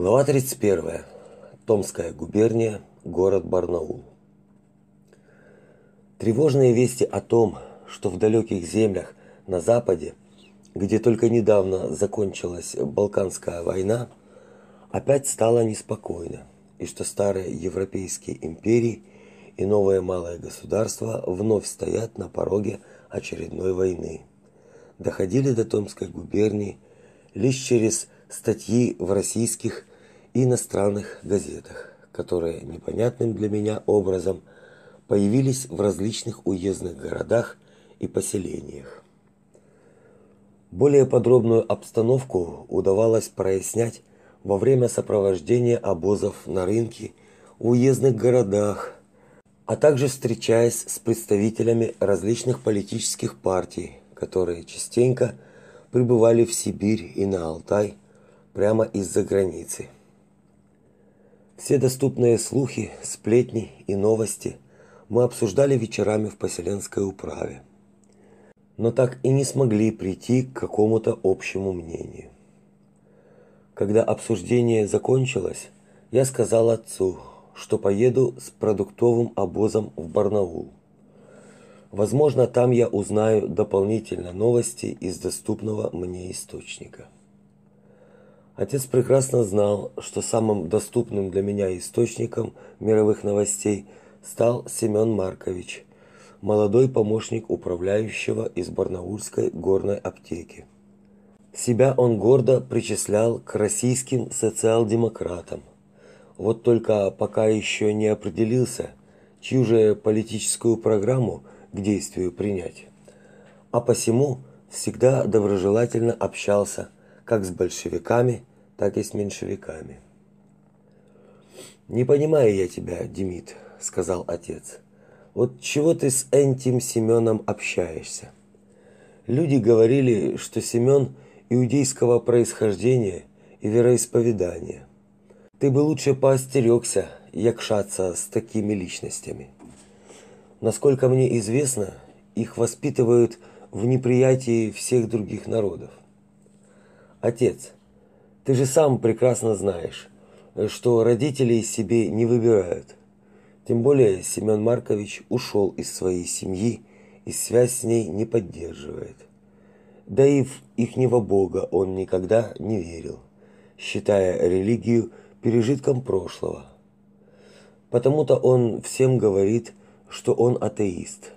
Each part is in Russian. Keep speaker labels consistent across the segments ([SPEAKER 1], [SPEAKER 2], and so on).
[SPEAKER 1] Глава 31. Томская губерния, город Барнаул. Тревожные вести о том, что в далеких землях на западе, где только недавно закончилась Балканская война, опять стало неспокойно, и что старые европейские империи и новые малые государства вновь стоят на пороге очередной войны. Доходили до Томской губернии лишь через статьи в российских иностранных газетах, которые непонятным для меня образом появились в различных уездных городах и поселениях. Более подробную обстановку удавалось прояснять во время сопровождения обозов на рынке, в уездных городах, а также встречаясь с представителями различных политических партий, которые частенько прибывали в Сибирь и на Алтай прямо из-за границы. Все доступные слухи, сплетни и новости мы обсуждали вечерами в поселенской управе. Но так и не смогли прийти к какому-то общему мнению. Когда обсуждение закончилось, я сказал отцу, что поеду с продуктовым обозом в Барнаул. Возможно, там я узнаю дополнительно новости из доступного мне источника. Отец прекрасно знал, что самым доступным для меня источником мировых новостей стал Семен Маркович, молодой помощник управляющего из Барнаульской горной аптеки. Себя он гордо причислял к российским социал-демократам. Вот только пока еще не определился, чью же политическую программу к действию принять. А посему всегда доброжелательно общался как с большевиками, так и с меньшевиками. Не понимаю я тебя, Демид, сказал отец. Вот чего ты с этим Семеном общаешься? Люди говорили, что Семен иудейского происхождения и вероисповедания. Ты бы лучше поостерегся якшаться с такими личностями. Насколько мне известно, их воспитывают в неприятии всех других народов. Отец, ты же сам прекрасно знаешь, что родители себе не выбирают. Тем более Семен Маркович ушел из своей семьи и связь с ней не поддерживает. Да и в ихнего бога он никогда не верил, считая религию пережитком прошлого. Потому-то он всем говорит, что он атеист.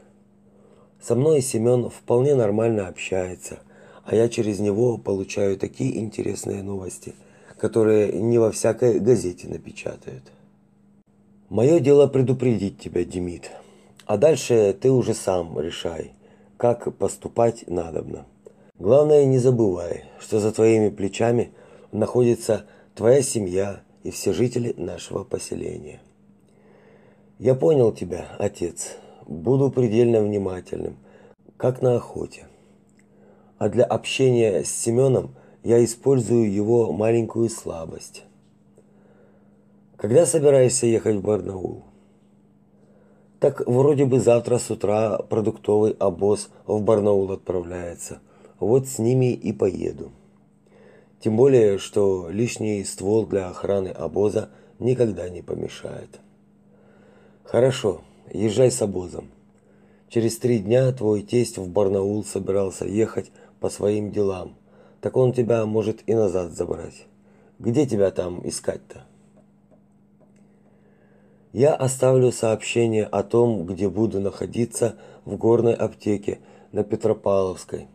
[SPEAKER 1] Со мной Семен вполне нормально общается – а я через него получаю такие интересные новости, которые не во всякой газете напечатают. Мое дело предупредить тебя, Демид. А дальше ты уже сам решай, как поступать надобно. Главное, не забывай, что за твоими плечами находится твоя семья и все жители нашего поселения. Я понял тебя, отец. Буду предельно внимательным, как на охоте а для общения с Семеном я использую его маленькую слабость. Когда собираешься ехать в Барнаул? Так вроде бы завтра с утра продуктовый обоз в Барнаул отправляется. Вот с ними и поеду. Тем более, что лишний ствол для охраны обоза никогда не помешает. Хорошо, езжай с обозом. Через три дня твой тесть в Барнаул собирался ехать по своим делам, так он тебя может и назад забрать. Где тебя там искать-то? Я оставлю сообщение о том, где буду находиться в горной аптеке на Петропавловской.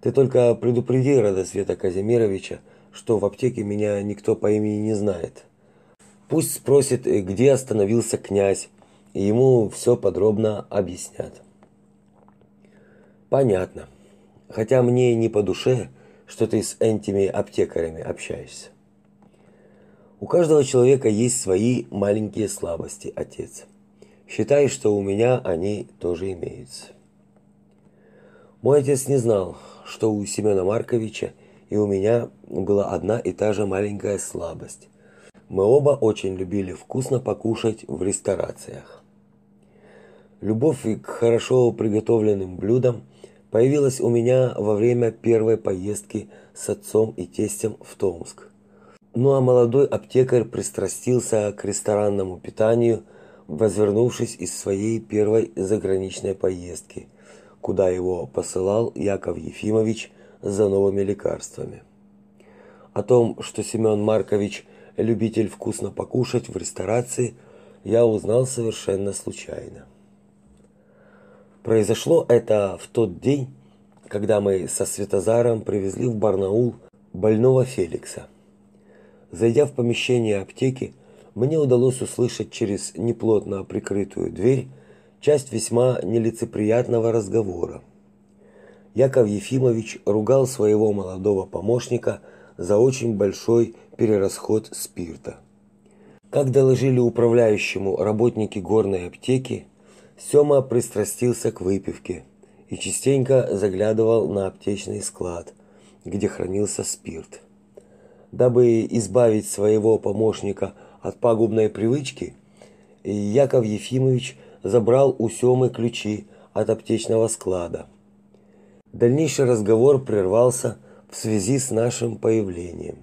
[SPEAKER 1] Ты только предупреди Радосвета Казимировича, что в аптеке меня никто по имени не знает. Пусть спросит, где остановился князь, и ему все подробно объяснят. Понятно хотя мне не по душе, что ты с этими аптекарями общаешься. У каждого человека есть свои маленькие слабости, отец. Считай, что у меня они тоже имеются. Мой отец не знал, что у Семена Марковича и у меня была одна и та же маленькая слабость. Мы оба очень любили вкусно покушать в ресторациях. Любовь к хорошо приготовленным блюдам – появилась у меня во время первой поездки с отцом и тестем в Томск. Ну а молодой аптекарь пристрастился к ресторанному питанию, возвернувшись из своей первой заграничной поездки, куда его посылал Яков Ефимович за новыми лекарствами. О том, что Семен Маркович любитель вкусно покушать в ресторации, я узнал совершенно случайно. Произошло это в тот день, когда мы со Светозаром привезли в Барнаул больного Феликса. Зайдя в помещение аптеки, мне удалось услышать через неплотно прикрытую дверь часть весьма нелицеприятного разговора. Яков Ефимович ругал своего молодого помощника за очень большой перерасход спирта. Как доложили управляющему работники горной аптеки, Сёма пристрастился к выпивке и частенько заглядывал на аптечный склад, где хранился спирт. Дабы избавить своего помощника от пагубной привычки, Яков Ефимович забрал у Сёмы ключи от аптечного склада. Дальнейший разговор прервался в связи с нашим появлением.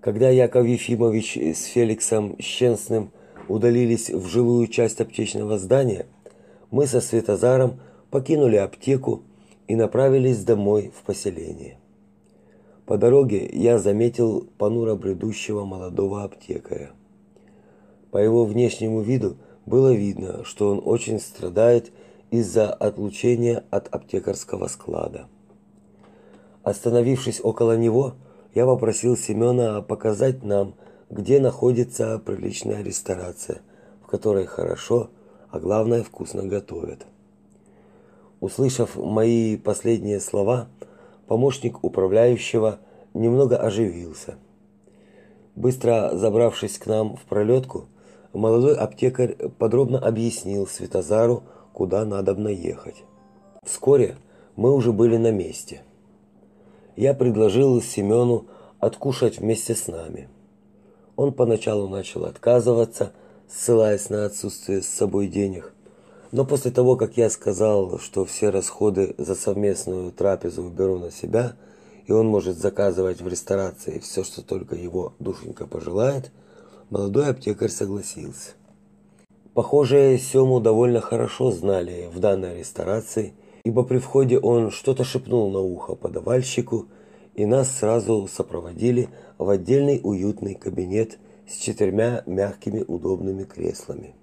[SPEAKER 1] Когда Яков Ефимович с Феликсом Щенсным удалились в жилую часть аптечного здания, мы со Светозаром покинули аптеку и направились домой в поселение. По дороге я заметил понуро бредущего молодого аптекаря. По его внешнему виду было видно, что он очень страдает из-за отлучения от аптекарского склада. Остановившись около него, я попросил Семена показать нам, где находится приличная ресторация, в которой хорошо, а главное вкусно готовят. Услышав мои последние слова, помощник управляющего немного оживился. Быстро забравшись к нам в пролетку, молодой аптекарь подробно объяснил Светозару, куда надо ехать. Вскоре мы уже были на месте. Я предложил Семену откушать вместе с нами. Он поначалу начал отказываться, ссылаясь на отсутствие с собой денег. Но после того, как я сказал, что все расходы за совместную трапезу беру на себя, и он может заказывать в ресторации все, что только его душенька пожелает, молодой аптекарь согласился. Похоже, Сему довольно хорошо знали в данной ресторации, ибо при входе он что-то шепнул на ухо подавальщику, и нас сразу сопроводили в отдельный уютный кабинет с четырьмя мягкими удобными креслами.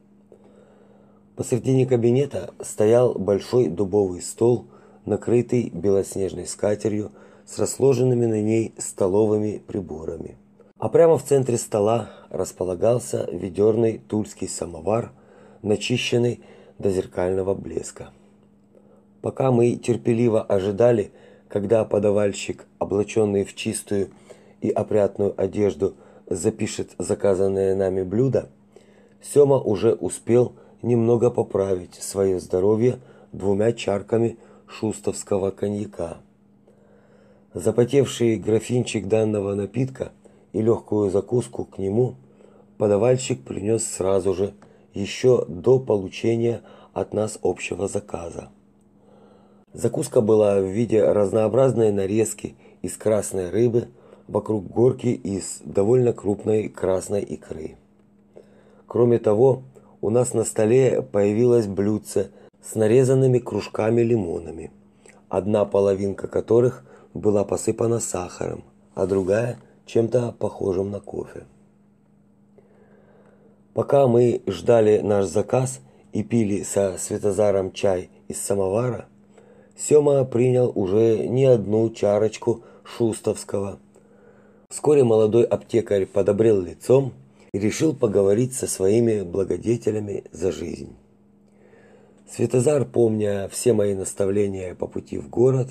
[SPEAKER 1] Посредине кабинета стоял большой дубовый стол, накрытый белоснежной скатертью с расложенными на ней столовыми приборами. А прямо в центре стола располагался ведерный тульский самовар, начищенный до зеркального блеска. Пока мы терпеливо ожидали, когда подавальщик, облаченный в чистую и опрятную одежду, запишет заказанное нами блюдо, Сёма уже успел немного поправить свое здоровье двумя чарками шустовского коньяка. Запотевший графинчик данного напитка и легкую закуску к нему подавальщик принес сразу же, еще до получения от нас общего заказа. Закуска была в виде разнообразной нарезки из красной рыбы вокруг горки из довольно крупной красной икры. Кроме того, у нас на столе появилось блюдце с нарезанными кружками лимонами, одна половинка которых была посыпана сахаром, а другая чем-то похожим на кофе. Пока мы ждали наш заказ и пили со Светозаром чай из самовара, Сёма принял уже не одну чарочку шустовского. Вскоре молодой аптекарь подобрел лицом и решил поговорить со своими благодетелями за жизнь. Светозар, помня все мои наставления по пути в город,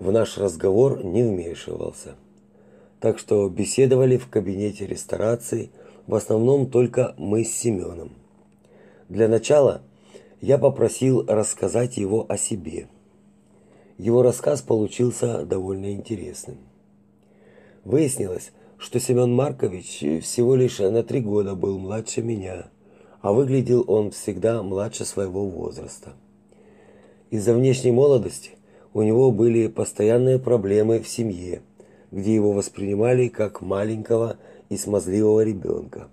[SPEAKER 1] в наш разговор не вмешивался. Так что беседовали в кабинете ресторации в основном только мы с Семеном. Для начала я попросил рассказать его о себе – его рассказ получился довольно интересным. Выяснилось, что Семен Маркович всего лишь на три года был младше меня, а выглядел он всегда младше своего возраста. Из-за внешней молодости у него были постоянные проблемы в семье, где его воспринимали как маленького и смазливого ребенка.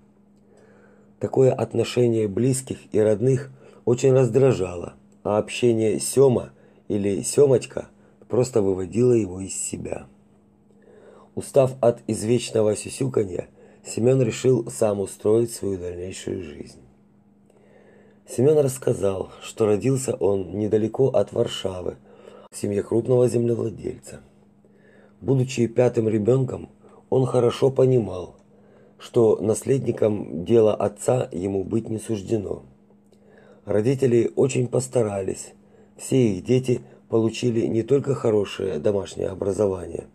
[SPEAKER 1] Такое отношение близких и родных очень раздражало, а общение Сёма или Сёмочка просто выводило его из себя. Устав от извечного сюсюканья, Семен решил сам устроить свою дальнейшую жизнь. Семен рассказал, что родился он недалеко от Варшавы, в семье крупного землевладельца. Будучи пятым ребенком, он хорошо понимал, что наследником дела отца ему быть не суждено. Родители очень постарались. Все их дети получили не только хорошее домашнее образование,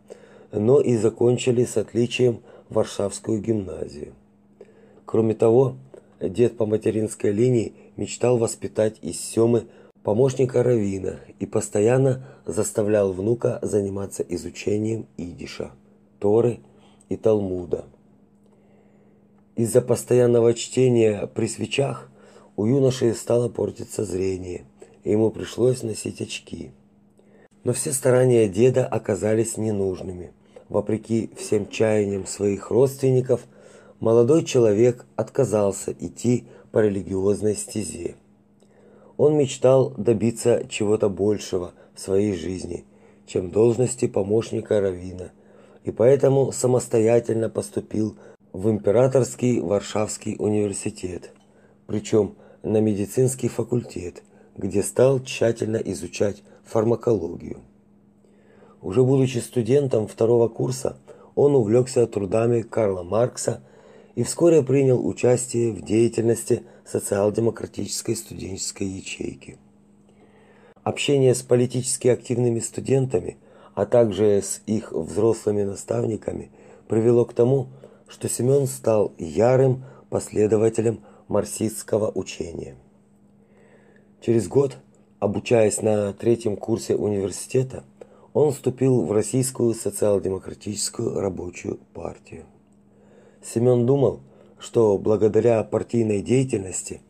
[SPEAKER 1] но и закончили с отличием Варшавскую гимназию. Кроме того, дед по материнской линии мечтал воспитать из Семы помощника равина и постоянно заставлял внука заниматься изучением идиша, Торы и Талмуда. Из-за постоянного чтения при свечах у юноши стало портиться зрение, ему пришлось носить очки. Но все старания деда оказались ненужными. Вопреки всем чаяниям своих родственников, молодой человек отказался идти по религиозной стезе. Он мечтал добиться чего-то большего в своей жизни, чем должности помощника раввина, и поэтому самостоятельно поступил в Императорский Варшавский университет, причем на медицинский факультет, где стал тщательно изучать фармакологию. Уже будучи студентом второго курса, он увлекся трудами Карла Маркса и вскоре принял участие в деятельности социал-демократической студенческой ячейки. Общение с политически активными студентами, а также с их взрослыми наставниками привело к тому, что Семен стал ярым последователем марксистского учения. Через год, обучаясь на третьем курсе университета, он вступил в Российскую социал-демократическую рабочую партию. Семен думал, что благодаря партийной деятельности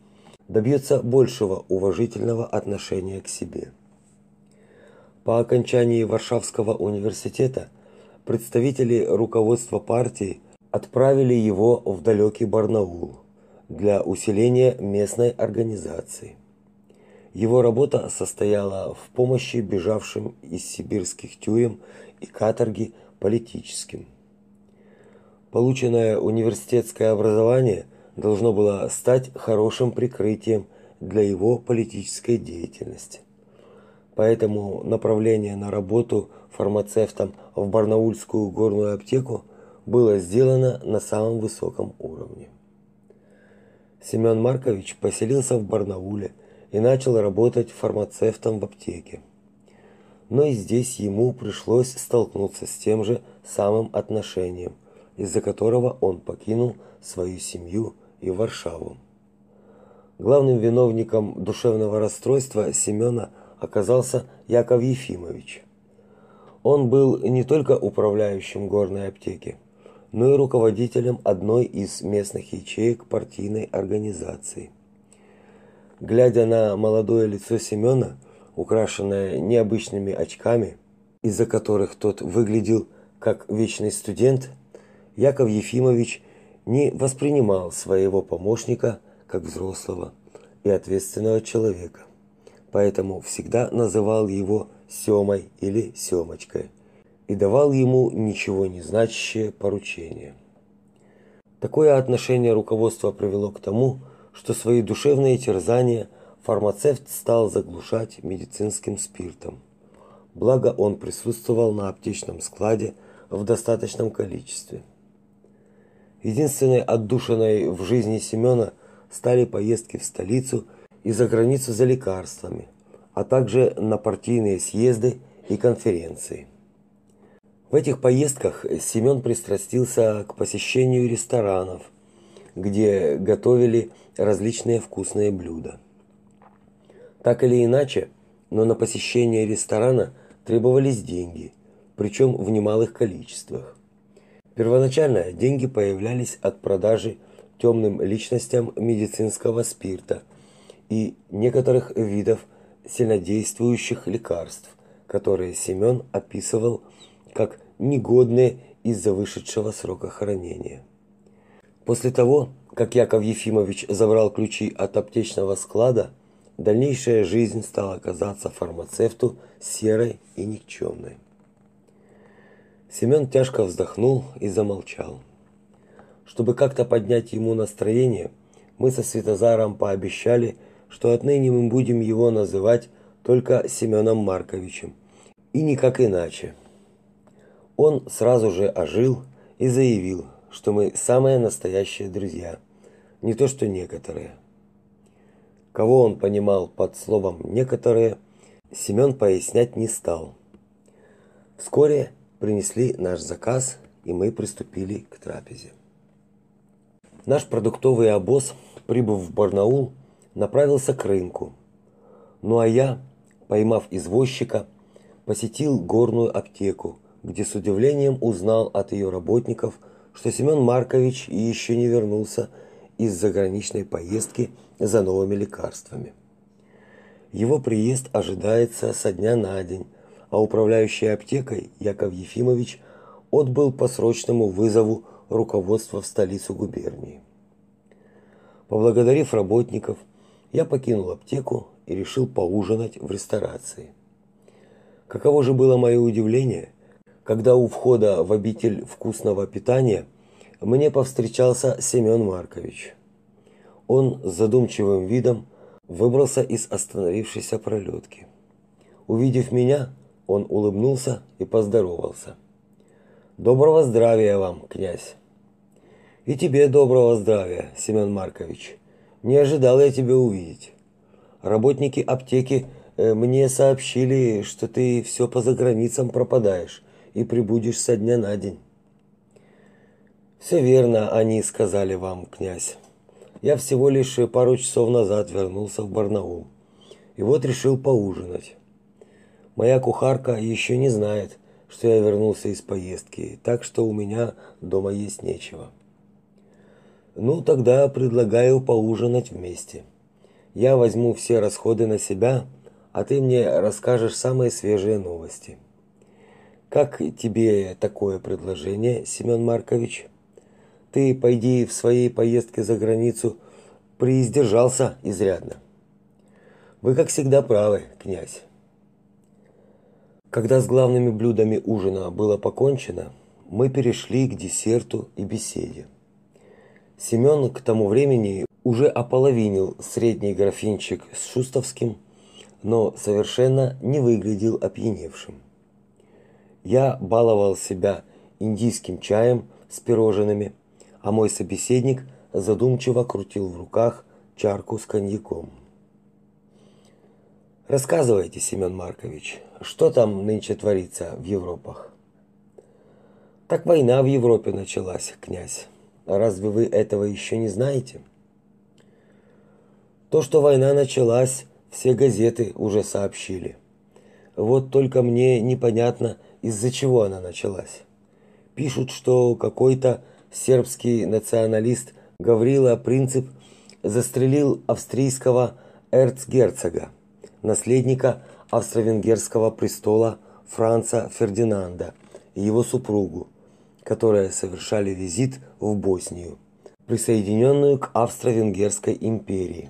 [SPEAKER 1] добьется большего уважительного отношения к себе. По окончании Варшавского университета представители руководства партии отправили его в далекий Барнаул для усиления местной организации. Его работа состояла в помощи бежавшим из сибирских тюрем и каторги политическим. Полученное университетское образование должно было стать хорошим прикрытием для его политической деятельности. Поэтому направление на работу фармацевтом в Барнаульскую горную аптеку – было сделано на самом высоком уровне. Семен Маркович поселился в Барнауле и начал работать фармацевтом в аптеке. Но и здесь ему пришлось столкнуться с тем же самым отношением, из-за которого он покинул свою семью и Варшаву. Главным виновником душевного расстройства Семена оказался Яков Ефимович. Он был не только управляющим горной аптеки, но и руководителем одной из местных ячеек партийной организации. Глядя на молодое лицо Семена, украшенное необычными очками, из-за которых тот выглядел как вечный студент, Яков Ефимович не воспринимал своего помощника как взрослого и ответственного человека, поэтому всегда называл его Семой или Семочкой и давал ему ничего не значащее поручение. Такое отношение руководства привело к тому, что свои душевные терзания фармацевт стал заглушать медицинским спиртом. Благо он присутствовал на аптечном складе в достаточном количестве. Единственной отдушиной в жизни Семена стали поездки в столицу и за границу за лекарствами, а также на партийные съезды и конференции. В этих поездках Семен пристрастился к посещению ресторанов, где готовили различные вкусные блюда. Так или иначе, но на посещение ресторана требовались деньги, причем в немалых количествах. Первоначально деньги появлялись от продажи темным личностям медицинского спирта и некоторых видов сильнодействующих лекарств, которые Семен описывал как негодные из-за вышедшего срока хранения. После того, как Яков Ефимович забрал ключи от аптечного склада, дальнейшая жизнь стала казаться фармацевту серой и никчемной. Семен тяжко вздохнул и замолчал. Чтобы как-то поднять ему настроение, мы со Светозаром пообещали, что отныне мы будем его называть только Семеном Марковичем, и никак иначе. Он сразу же ожил и заявил, что мы самые настоящие друзья, не то что некоторые. Кого он понимал под словом некоторые, Семен пояснять не стал. Вскоре принесли наш заказ, и мы приступили к трапезе. Наш продуктовый обоз, прибыв в Барнаул, направился к рынку. Ну а я, поймав извозчика, посетил горную аптеку, где с удивлением узнал от ее работников, что Семен Маркович еще не вернулся из заграничной поездки за новыми лекарствами. Его приезд ожидается со дня на день, а управляющий аптекой Яков Ефимович отбыл по срочному вызову руководства в столицу губернии. Поблагодарив работников, я покинул аптеку и решил поужинать в ресторации. Каково же было мое удивление, когда у входа в обитель вкусного питания мне повстречался Семен Маркович. Он с задумчивым видом выбрался из остановившейся пролетки. Увидев меня, он улыбнулся и поздоровался. Доброго здравия вам, князь. И тебе доброго здравия, Семен Маркович. Не ожидал я тебя увидеть. Работники аптеки э, мне сообщили, что ты все по заграницам пропадаешь и прибудешь со дня на день. Все верно, они сказали вам, князь. Я всего лишь пару часов назад вернулся в Барнаул. И вот решил поужинать. Моя кухарка еще не знает, что я вернулся из поездки, так что у меня дома есть нечего. Ну, тогда предлагаю поужинать вместе. Я возьму все расходы на себя, а ты мне расскажешь самые свежие новости. Как тебе такое предложение, Семен Маркович? Ты пойди в своей поездке за границу прииздержался изрядно. Вы, как всегда, правы, князь. Когда с главными блюдами ужина было покончено, мы перешли к десерту и беседе. Семен к тому времени уже ополовинил средний графинчик с шустовским, но совершенно не выглядел опьяневшим. Я баловал себя индийским чаем с пирожными, а мой собеседник задумчиво крутил в руках чарку с коньяком. Рассказывайте, Семен Маркович, что там нынче творится в Европах? Так война в Европе началась, князь. Разве вы этого еще не знаете? То, что война началась, все газеты уже сообщили. Вот только мне непонятно, из-за чего она началась. Пишут, что какой-то сербский националист Гаврила Принцип застрелил австрийского эрцгерцога наследника австро-венгерского престола Франца Фердинанда и его супругу, которые совершали визит в Боснию, присоединенную к Австро-Венгерской империи.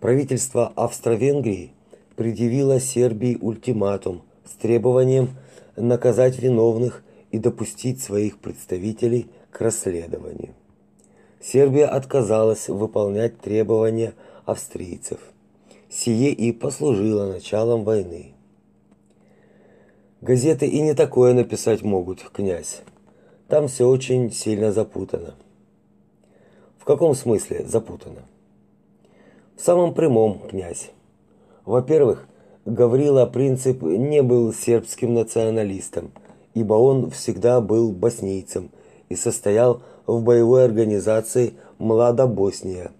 [SPEAKER 1] Правительство Австро-Венгрии предъявило Сербии ультиматум с требованием наказать виновных и допустить своих представителей к расследованию. Сербия отказалась выполнять требования австрийцев – Сие и послужило началом войны. Газеты и не такое написать могут, князь. Там все очень сильно запутано. В каком смысле запутано? В самом прямом, князь. Во-первых, Гаврила Принцип не был сербским националистом, ибо он всегда был боснийцем и состоял в боевой организации Млада Босния,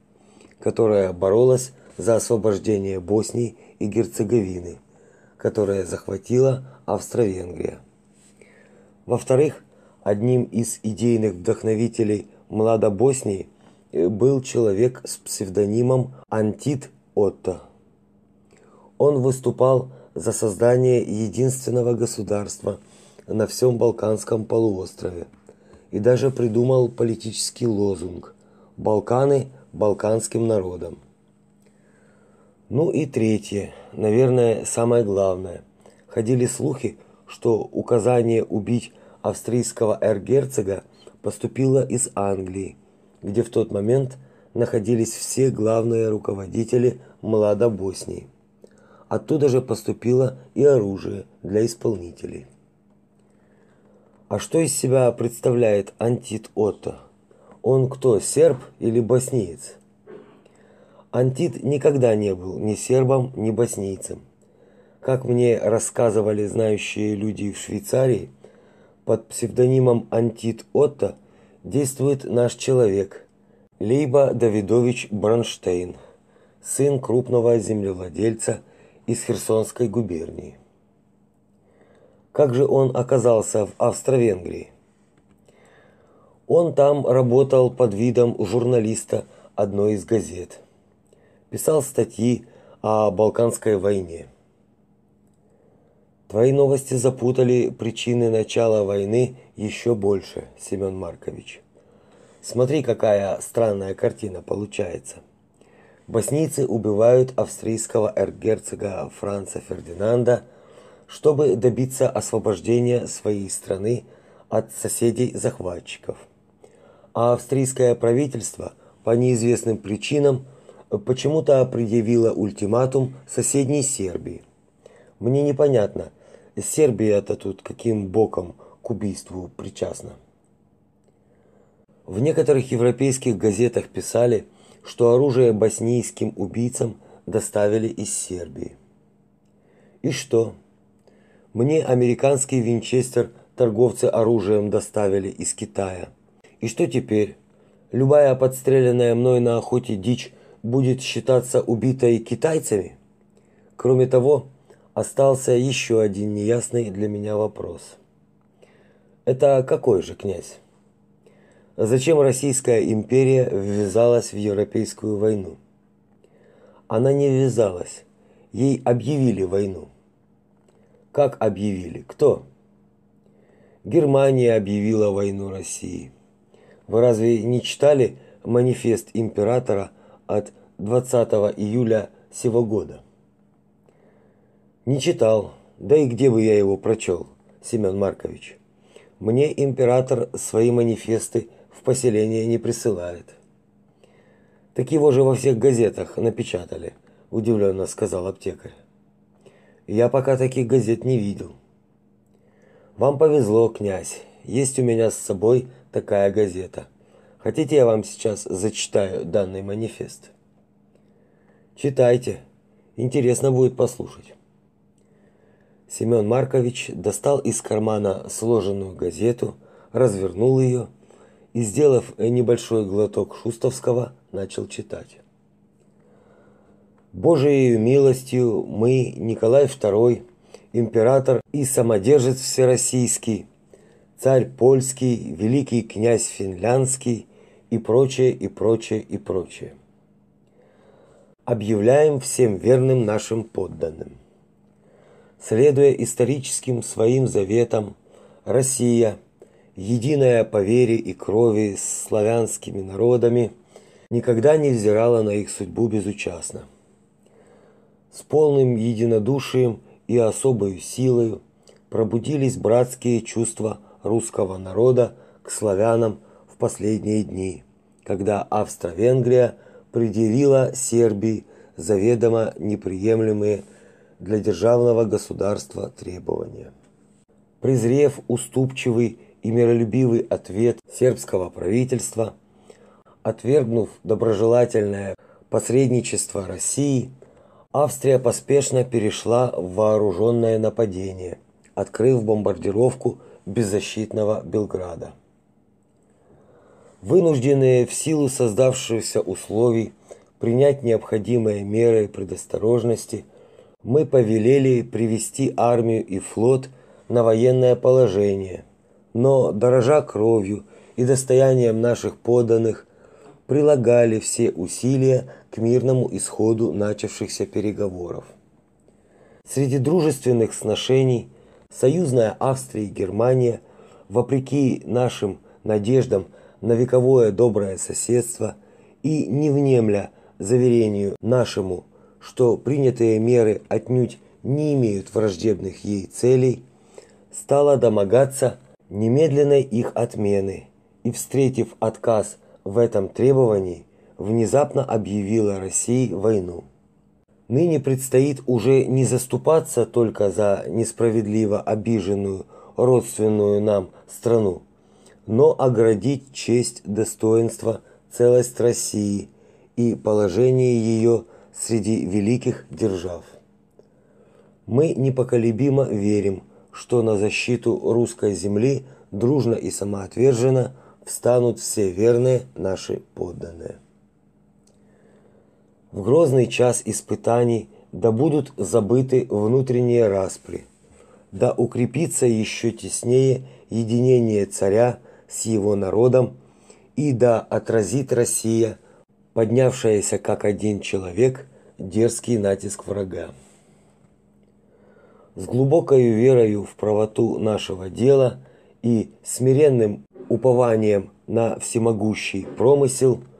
[SPEAKER 1] которая боролась за освобождение Боснии и Герцеговины, которая захватила Австро-Венгрия. Во-вторых, одним из идейных вдохновителей Млада Боснии был человек с псевдонимом Антит Отто. Он выступал за создание единственного государства, на всем Балканском полуострове и даже придумал политический лозунг «Балканы балканским народам». Ну и третье, наверное, самое главное. Ходили слухи, что указание убить австрийского эрцгерцога поступило из Англии, где в тот момент находились все главные руководители Младобоснии. Оттуда же поступило и оружие для исполнителей. А что из себя представляет Антит Отто? Он кто, серб или боснеец? Антит никогда не был ни сербом, ни боснийцем. Как мне рассказывали знающие люди в Швейцарии, под псевдонимом Антит Отто действует наш человек, Лейба Давидович Бронштейн, сын крупного землевладельца из Херсонской губернии. Как же он оказался в Австро-Венгрии? Он там работал под видом журналиста одной из газет. Писал статьи о Балканской войне. Твои новости запутали причины начала войны еще больше, Семен Маркович. Смотри, какая странная картина получается. Боснийцы убивают австрийского эрцгерцога Франца Фердинанда, чтобы добиться освобождения своей страны от соседей-захватчиков. А австрийское правительство по неизвестным причинам почему-то предъявило ультиматум соседней Сербии. Мне непонятно, Сербия-то тут каким боком к убийству причастна? В некоторых европейских газетах писали, что оружие боснийским убийцам доставили из Сербии. И что? Мне американский винчестер торговцы оружием доставили из Китая. И что теперь? Любая подстреленная мной на охоте дичь будет считаться убитой китайцами? Кроме того, остался еще один неясный для меня вопрос. Это какой же князь? Зачем Российская империя ввязалась в Европейскую войну? Она не ввязалась. Ей объявили войну. Как объявили? Кто? Германия объявила войну России. Вы разве не читали манифест императора от 20 июля сего года? Не читал. Да и где бы я его прочел, Семен Маркович? Мне император свои манифесты в поселение не присылает. Так его же во всех газетах напечатали, удивленно сказал аптекарь. Я пока таких газет не видел. Вам повезло, князь. Есть у меня с собой такая газета. Хотите, я вам сейчас зачитаю данный манифест? Читайте. Интересно будет послушать. Семен Маркович достал из кармана сложенную газету, развернул ее и, сделав небольшой глоток шустовского, начал читать. Божией милостью мы, Николай II, император и самодержец всероссийский, царь польский, великий князь финляндский и прочее, и прочее, и прочее. Объявляем всем верным нашим подданным – Следуя историческим своим заветам, Россия, единая по вере и крови с славянскими народами, никогда не взирала на их судьбу безучастно. С полным единодушием и особой силой пробудились братские чувства русского народа к славянам в последние дни, когда Австро-Венгрия предъявила Сербии заведомо неприемлемые для державного государства требования. Презрев уступчивый и миролюбивый ответ сербского правительства, отвергнув доброжелательное посредничество России, Австрия поспешно перешла в вооруженное нападение, открыв бомбардировку беззащитного Белграда. Вынужденные в силу создавшихся условий принять необходимые меры предосторожности – мы повелели привести армию и флот на военное положение, но дорожа кровью и достоянием наших подданных, прилагали все усилия к мирному исходу начавшихся переговоров. Среди дружественных сношений союзная Австрия и Германия, вопреки нашим надеждам на вековое доброе соседство и не внемля заверению нашему, что принятые меры отнюдь не имеют враждебных ей целей, стала домогаться немедленной их отмены и, встретив отказ в этом требовании, внезапно объявила России войну. Ныне предстоит уже не заступаться только за несправедливо обиженную родственную нам страну, но оградить честь, достоинство, целость России и положение ее среди великих держав. Мы непоколебимо верим, что на защиту русской земли дружно и самоотверженно встанут все верные наши подданные. В грозный час испытаний да будут забыты внутренние распри, да укрепится еще теснее единение царя с его народом, и да отразит Россия, поднявшаяся как один человек, дерзкий натиск врага. С глубокой верою в правоту нашего дела и смиренным упованием на всемогущий промысел –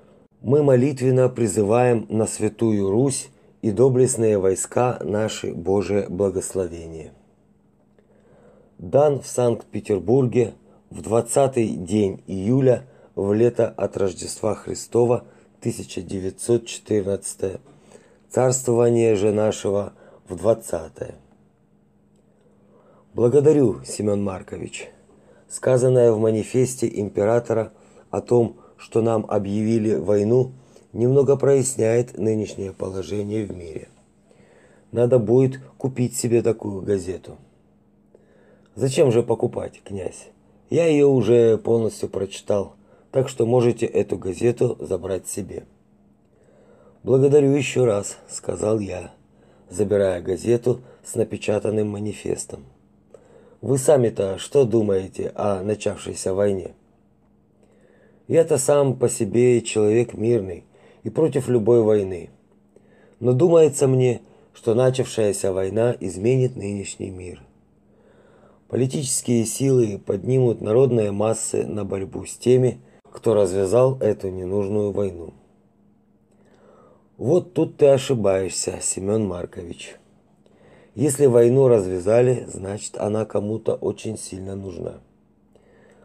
[SPEAKER 1] мы молитвенно призываем на Святую Русь и доблестные войска наши Божие благословение. Дан в Санкт-Петербурге в 20-й день июля в лето от Рождества Христова 1914 царствование же нашего в 20-е. Благодарю, Семен Маркович. Сказанное в манифесте императора о том, что нам объявили войну, немного проясняет нынешнее положение в мире. Надо будет купить себе такую газету. Зачем же покупать, князь? Я ее уже полностью прочитал, так что можете эту газету забрать себе. Благодарю еще раз, сказал я, забирая газету с напечатанным манифестом. Вы сами-то что думаете о начавшейся войне? Я-то сам по себе человек мирный и против любой войны. Но думается мне, что начавшаяся война изменит нынешний мир. Политические силы поднимут народные массы на борьбу с теми, кто развязал эту ненужную войну. Вот тут ты ошибаешься, Семен Маркович. Если войну развязали, значит, она кому-то очень сильно нужна.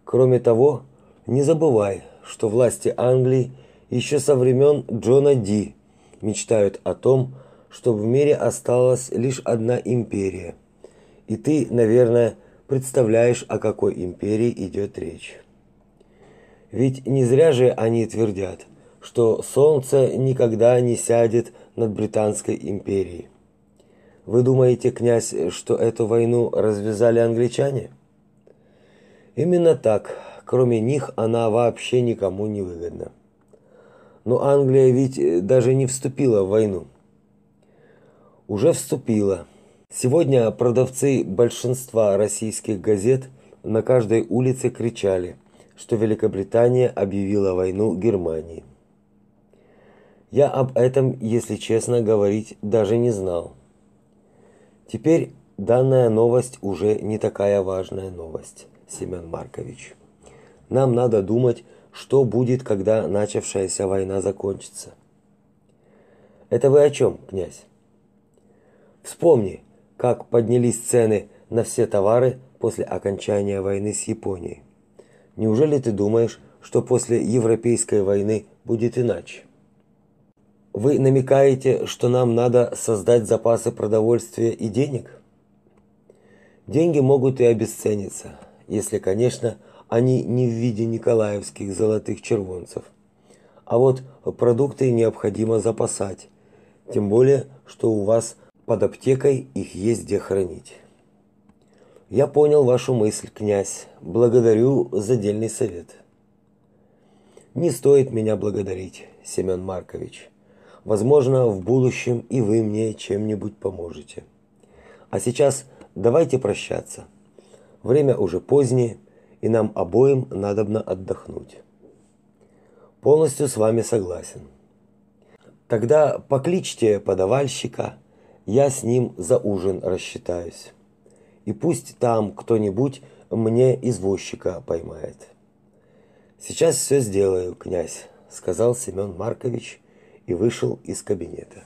[SPEAKER 1] Кроме того, не забывай, что власти Англии еще со времен Джона Ди мечтают о том, чтобы в мире осталась лишь одна империя. И ты, наверное, представляешь, о какой империи идет речь. Ведь не зря же они твердят, что солнце никогда не сядет над британской империей. Вы думаете, князь, что эту войну развязали англичане? Именно так Кроме них она вообще никому не выгодна. Но Англия ведь э, даже не вступила в войну. Уже вступила. Сегодня продавцы большинства российских газет на каждой улице кричали, что Великобритания объявила войну Германии. Я об этом, если честно говорить, даже не знал. Теперь данная новость уже не такая важная новость, Семен Маркович. Нам надо думать, что будет, когда начавшаяся война закончится. Это вы о чем, князь? Вспомни, как поднялись цены на все товары после окончания войны с Японией. Неужели ты думаешь, что после Европейской войны будет иначе? Вы намекаете, что нам надо создать запасы продовольствия и денег? Деньги могут и обесцениться, если, конечно, они не в виде николаевских золотых червонцев. А вот продукты необходимо запасать, тем более, что у вас под аптекой их есть где хранить. Я понял вашу мысль, князь. Благодарю за дельный совет. Не стоит меня благодарить, Семен Маркович. Возможно, в будущем и вы мне чем-нибудь поможете. А сейчас давайте прощаться. Время уже позднее, и нам обоим надобно отдохнуть. Полностью с вами согласен. Тогда покличьте подавальщика, я с ним за ужин рассчитаюсь. И пусть там кто-нибудь мне извозчика поймает. Сейчас все сделаю, князь, сказал Семен Маркович и вышел из кабинета.